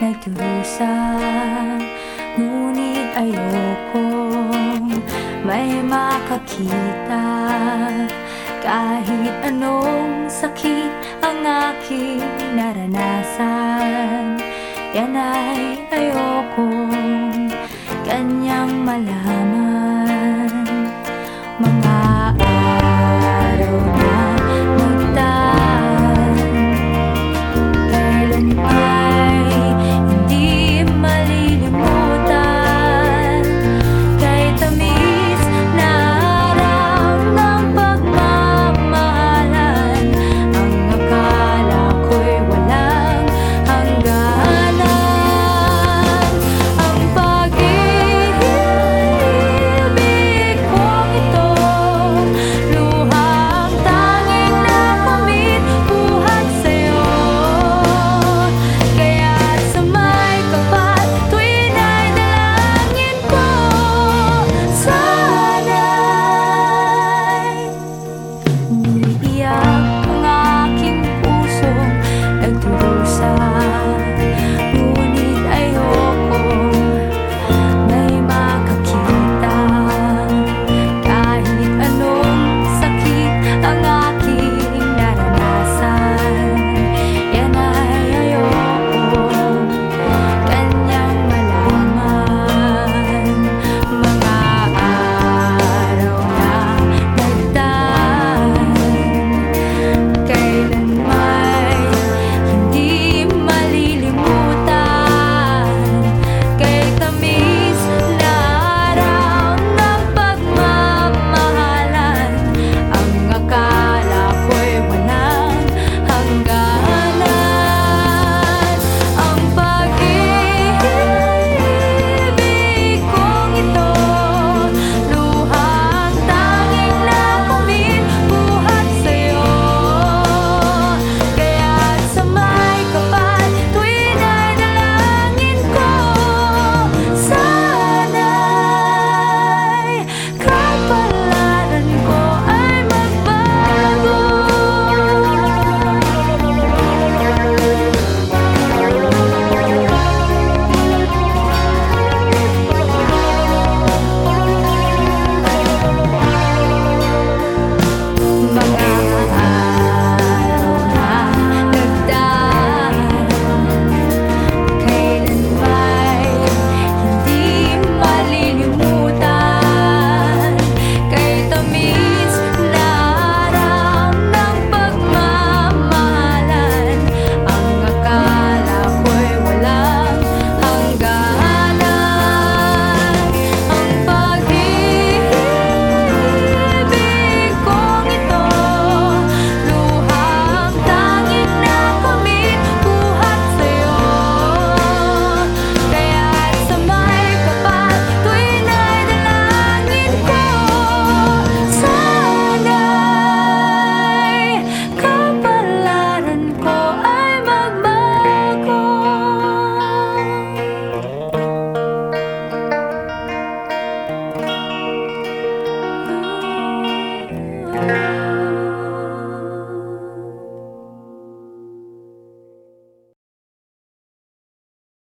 nagdurusa Ngunit ayokong may makakita. Kahit anong sakit ang aking naranasan Yan ay ayokong kanyang malaman.